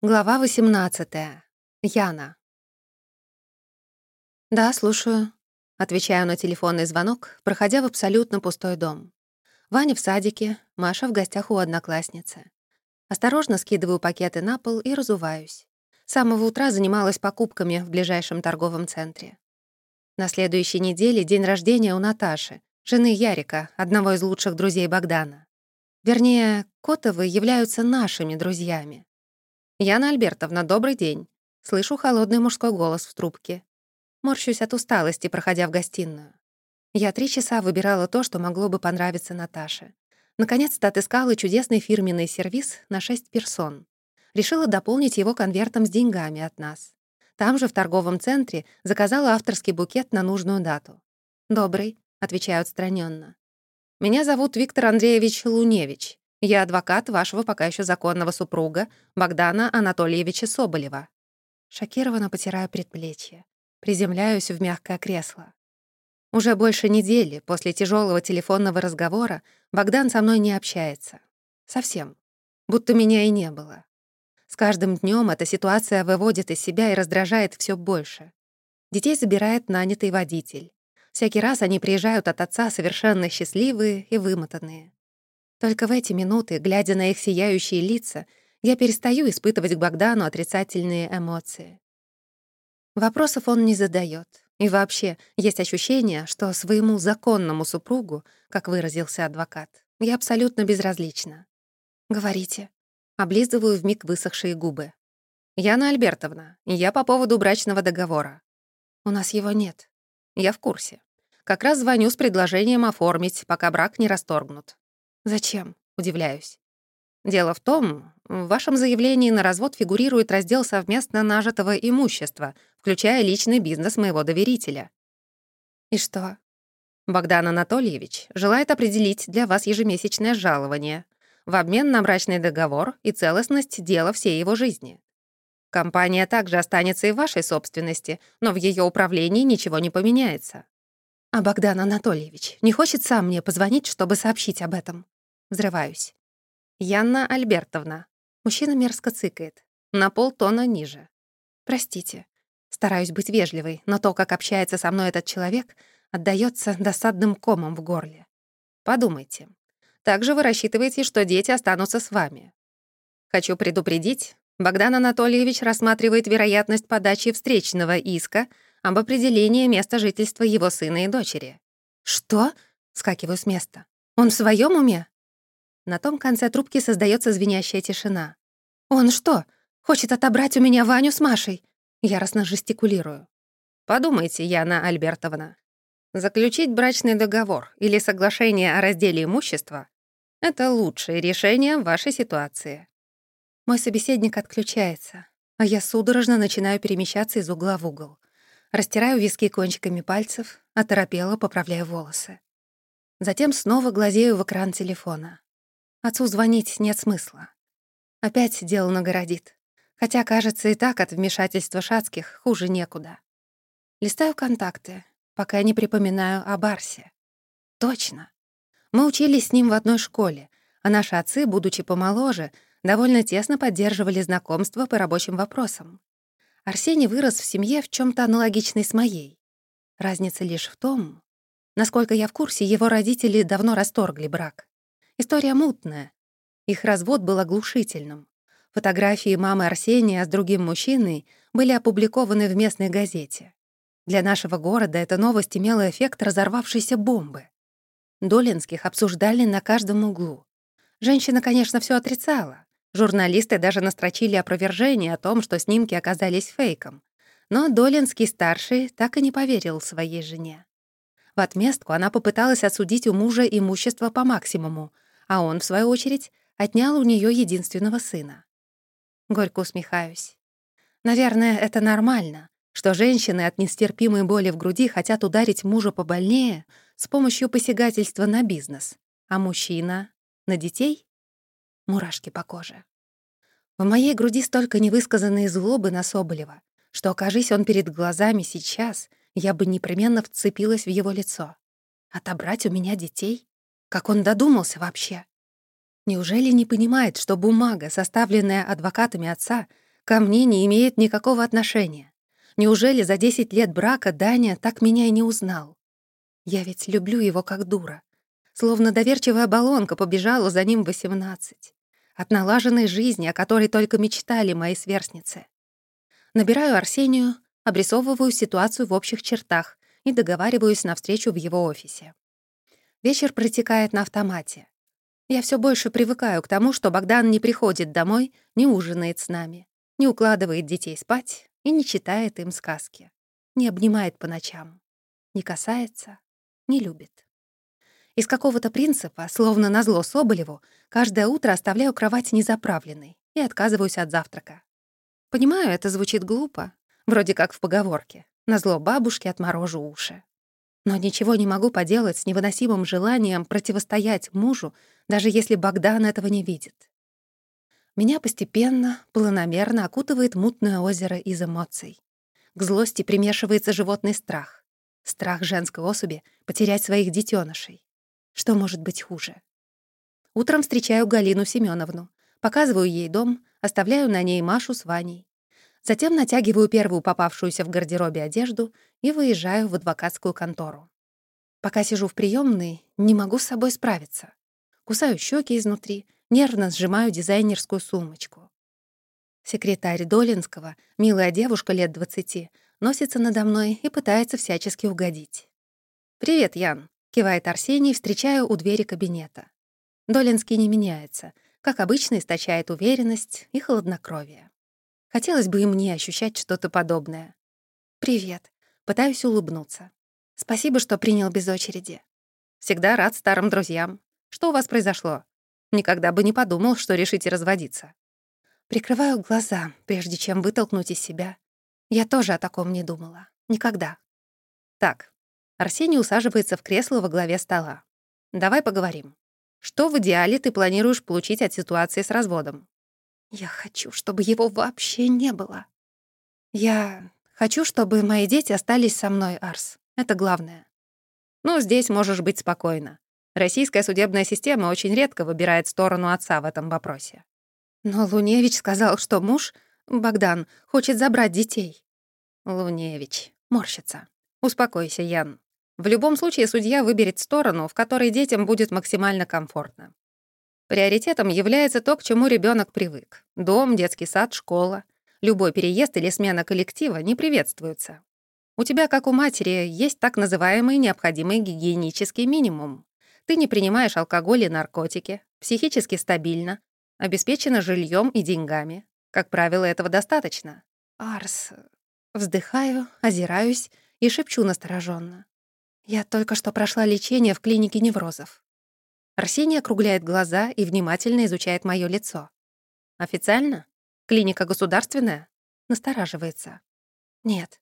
Глава 18. Яна. «Да, слушаю», — отвечаю на телефонный звонок, проходя в абсолютно пустой дом. Ваня в садике, Маша в гостях у одноклассницы. Осторожно скидываю пакеты на пол и разуваюсь. С самого утра занималась покупками в ближайшем торговом центре. На следующей неделе день рождения у Наташи, жены Ярика, одного из лучших друзей Богдана. Вернее, Котовы являются нашими друзьями. «Яна Альбертовна, добрый день». Слышу холодный мужской голос в трубке. Морщусь от усталости, проходя в гостиную. Я три часа выбирала то, что могло бы понравиться Наташе. Наконец-то отыскала чудесный фирменный сервис на шесть персон. Решила дополнить его конвертом с деньгами от нас. Там же, в торговом центре, заказала авторский букет на нужную дату. «Добрый», — отвечаю отстраненно. «Меня зовут Виктор Андреевич Луневич. Я адвокат вашего пока еще законного супруга Богдана Анатольевича Соболева». Шокированно потираю предплечье. Приземляюсь в мягкое кресло. Уже больше недели после тяжелого телефонного разговора Богдан со мной не общается. Совсем. Будто меня и не было. С каждым днем эта ситуация выводит из себя и раздражает все больше. Детей забирает нанятый водитель. Всякий раз они приезжают от отца совершенно счастливые и вымотанные. Только в эти минуты, глядя на их сияющие лица, я перестаю испытывать к Богдану отрицательные эмоции. Вопросов он не задает. И вообще, есть ощущение, что своему законному супругу, как выразился адвокат, я абсолютно безразлична. «Говорите». Облизываю вмиг высохшие губы. «Яна Альбертовна, я по поводу брачного договора». «У нас его нет». «Я в курсе. Как раз звоню с предложением оформить, пока брак не расторгнут. «Зачем?» — удивляюсь. «Дело в том, в вашем заявлении на развод фигурирует раздел совместно нажитого имущества, включая личный бизнес моего доверителя». «И что?» Богдан Анатольевич желает определить для вас ежемесячное жалование в обмен на брачный договор и целостность дела всей его жизни. Компания также останется и в вашей собственности, но в ее управлении ничего не поменяется. А Богдан Анатольевич не хочет сам мне позвонить, чтобы сообщить об этом? Взрываюсь. «Янна Альбертовна». Мужчина мерзко цыкает. На полтона ниже. «Простите». Стараюсь быть вежливой, но то, как общается со мной этот человек, отдаётся досадным комом в горле. Подумайте. Также вы рассчитываете, что дети останутся с вами. Хочу предупредить, Богдан Анатольевич рассматривает вероятность подачи встречного иска об определении места жительства его сына и дочери. «Что?» — скакиваю с места. «Он в своем уме?» На том конце трубки создается звенящая тишина. «Он что, хочет отобрать у меня Ваню с Машей?» Яростно жестикулирую. «Подумайте, Яна Альбертовна. Заключить брачный договор или соглашение о разделе имущества — это лучшее решение в вашей ситуации». Мой собеседник отключается, а я судорожно начинаю перемещаться из угла в угол. Растираю виски кончиками пальцев, оторопело поправляю волосы. Затем снова глазею в экран телефона. Отцу звонить нет смысла. Опять дело нагородит. Хотя, кажется, и так от вмешательства шацких хуже некуда. Листаю контакты, пока не припоминаю о Барсе. Точно. Мы учились с ним в одной школе, а наши отцы, будучи помоложе, довольно тесно поддерживали знакомство по рабочим вопросам. Арсений вырос в семье в чем то аналогичной с моей. Разница лишь в том, насколько я в курсе, его родители давно расторгли брак. История мутная. Их развод был оглушительным. Фотографии мамы Арсения с другим мужчиной были опубликованы в местной газете. Для нашего города эта новость имела эффект разорвавшейся бомбы. Долинских обсуждали на каждом углу. Женщина, конечно, все отрицала. Журналисты даже настрочили опровержение о том, что снимки оказались фейком. Но Долинский-старший так и не поверил своей жене. В отместку она попыталась отсудить у мужа имущество по максимуму, а он, в свою очередь, отнял у нее единственного сына. Горько усмехаюсь. Наверное, это нормально, что женщины от нестерпимой боли в груди хотят ударить мужа побольнее с помощью посягательства на бизнес, а мужчина — на детей? Мурашки по коже. В моей груди столько невысказанной злобы на Соболева, что, окажись он перед глазами сейчас, я бы непременно вцепилась в его лицо. Отобрать у меня детей? Как он додумался вообще? Неужели не понимает, что бумага, составленная адвокатами отца, ко мне не имеет никакого отношения. Неужели за 10 лет брака Даня так меня и не узнал? Я ведь люблю его как дура. Словно доверчивая баллонка побежала за ним в 18. От налаженной жизни, о которой только мечтали мои сверстницы. Набираю Арсению, обрисовываю ситуацию в общих чертах и договариваюсь на встречу в его офисе. Вечер протекает на автомате. Я все больше привыкаю к тому, что Богдан не приходит домой, не ужинает с нами, не укладывает детей спать и не читает им сказки, не обнимает по ночам, не касается, не любит. Из какого-то принципа, словно назло Соболеву, каждое утро оставляю кровать незаправленной и отказываюсь от завтрака. Понимаю, это звучит глупо, вроде как в поговорке «назло бабушке отморожу уши». Но ничего не могу поделать с невыносимым желанием противостоять мужу, даже если Богдан этого не видит. Меня постепенно, планомерно окутывает мутное озеро из эмоций. К злости примешивается животный страх. Страх женской особи потерять своих детенышей. Что может быть хуже? Утром встречаю Галину Семеновну, показываю ей дом, оставляю на ней Машу с Ваней. Затем натягиваю первую попавшуюся в гардеробе одежду и выезжаю в адвокатскую контору. Пока сижу в приемной, не могу с собой справиться. Кусаю щеки изнутри, нервно сжимаю дизайнерскую сумочку. Секретарь Долинского, милая девушка лет двадцати, носится надо мной и пытается всячески угодить. «Привет, Ян», — кивает Арсений, встречаю у двери кабинета. Долинский не меняется, как обычно источает уверенность и хладнокровие. Хотелось бы и мне ощущать что-то подобное. «Привет», — пытаюсь улыбнуться. «Спасибо, что принял без очереди». «Всегда рад старым друзьям. Что у вас произошло? Никогда бы не подумал, что решите разводиться». Прикрываю глаза, прежде чем вытолкнуть из себя. Я тоже о таком не думала. Никогда. Так, Арсений усаживается в кресло во главе стола. Давай поговорим. Что в идеале ты планируешь получить от ситуации с разводом? Я хочу, чтобы его вообще не было. Я хочу, чтобы мои дети остались со мной, Арс. Это главное. Ну, здесь можешь быть спокойна. Российская судебная система очень редко выбирает сторону отца в этом вопросе. Но Луневич сказал, что муж, Богдан, хочет забрать детей. Луневич морщится. Успокойся, Ян. В любом случае судья выберет сторону, в которой детям будет максимально комфортно. Приоритетом является то, к чему ребенок привык. Дом, детский сад, школа. Любой переезд или смена коллектива не приветствуется. У тебя, как у матери, есть так называемый необходимый гигиенический минимум. Ты не принимаешь алкоголь и наркотики, психически стабильно, обеспечена жильем и деньгами. Как правило, этого достаточно. Арс. Вздыхаю, озираюсь и шепчу настороженно. Я только что прошла лечение в клинике неврозов. Арсений округляет глаза и внимательно изучает мое лицо. «Официально? Клиника государственная?» Настораживается. «Нет».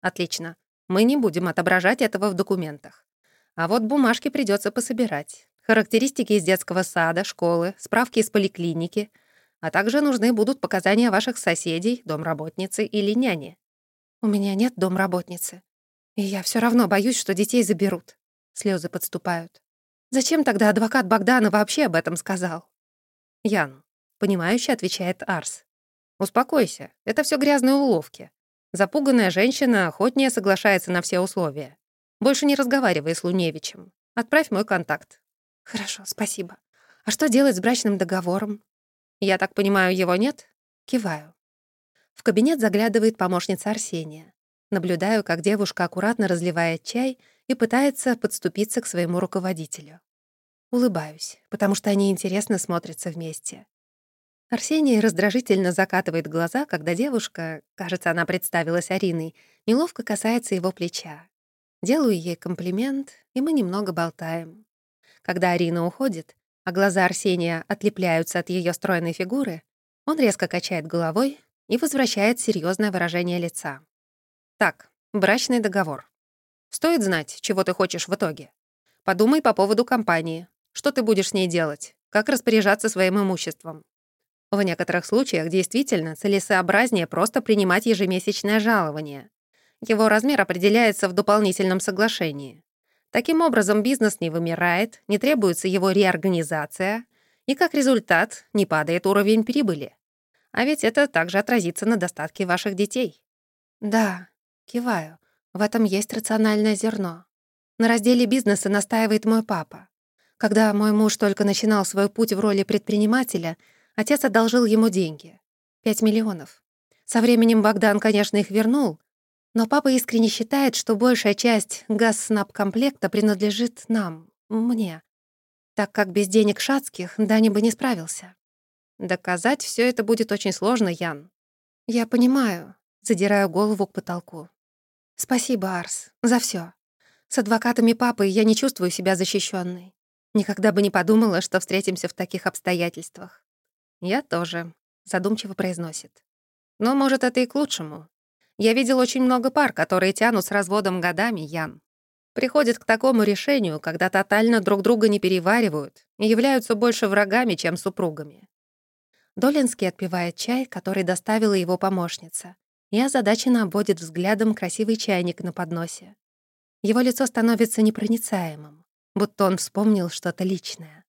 «Отлично. Мы не будем отображать этого в документах. А вот бумажки придется пособирать. Характеристики из детского сада, школы, справки из поликлиники, а также нужны будут показания ваших соседей, домработницы или няни. У меня нет домработницы. И я все равно боюсь, что детей заберут. Слезы подступают. Зачем тогда адвокат Богдана вообще об этом сказал? Ян, понимающе отвечает Арс. Успокойся, это все грязные уловки. Запуганная женщина охотнее соглашается на все условия. Больше не разговаривай с Луневичем. Отправь мой контакт. Хорошо, спасибо. А что делать с брачным договором? Я так понимаю, его нет? Киваю. В кабинет заглядывает помощница Арсения. Наблюдаю, как девушка аккуратно разливает чай и пытается подступиться к своему руководителю. Улыбаюсь, потому что они интересно смотрятся вместе. Арсений раздражительно закатывает глаза, когда девушка, кажется, она представилась Ариной, неловко касается его плеча. Делаю ей комплимент, и мы немного болтаем. Когда Арина уходит, а глаза Арсения отлепляются от ее стройной фигуры, он резко качает головой и возвращает серьезное выражение лица. Так, брачный договор. Стоит знать, чего ты хочешь в итоге. Подумай по поводу компании. Что ты будешь с ней делать? Как распоряжаться своим имуществом? В некоторых случаях действительно целесообразнее просто принимать ежемесячное жалование. Его размер определяется в дополнительном соглашении. Таким образом, бизнес не вымирает, не требуется его реорганизация, и как результат не падает уровень прибыли. А ведь это также отразится на достатке ваших детей. Да, киваю. В этом есть рациональное зерно. На разделе бизнеса настаивает мой папа. Когда мой муж только начинал свой путь в роли предпринимателя, отец одолжил ему деньги. Пять миллионов. Со временем Богдан, конечно, их вернул, но папа искренне считает, что большая часть газ-снаб-комплекта принадлежит нам, мне, так как без денег шацких Дани бы не справился. Доказать все это будет очень сложно, Ян. Я понимаю, задираю голову к потолку. Спасибо, Арс, за все. С адвокатами папы я не чувствую себя защищенной. Никогда бы не подумала, что встретимся в таких обстоятельствах. Я тоже, задумчиво произносит. Но, может, это и к лучшему. Я видел очень много пар, которые тянут с разводом годами, Ян. Приходят к такому решению, когда тотально друг друга не переваривают и являются больше врагами, чем супругами. Долинский отпивает чай, который доставила его помощница, и озадаченно обводит взглядом красивый чайник на подносе. Его лицо становится непроницаемым, будто он вспомнил что-то личное.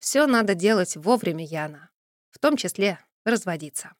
Все надо делать вовремя, Яна, в том числе разводиться.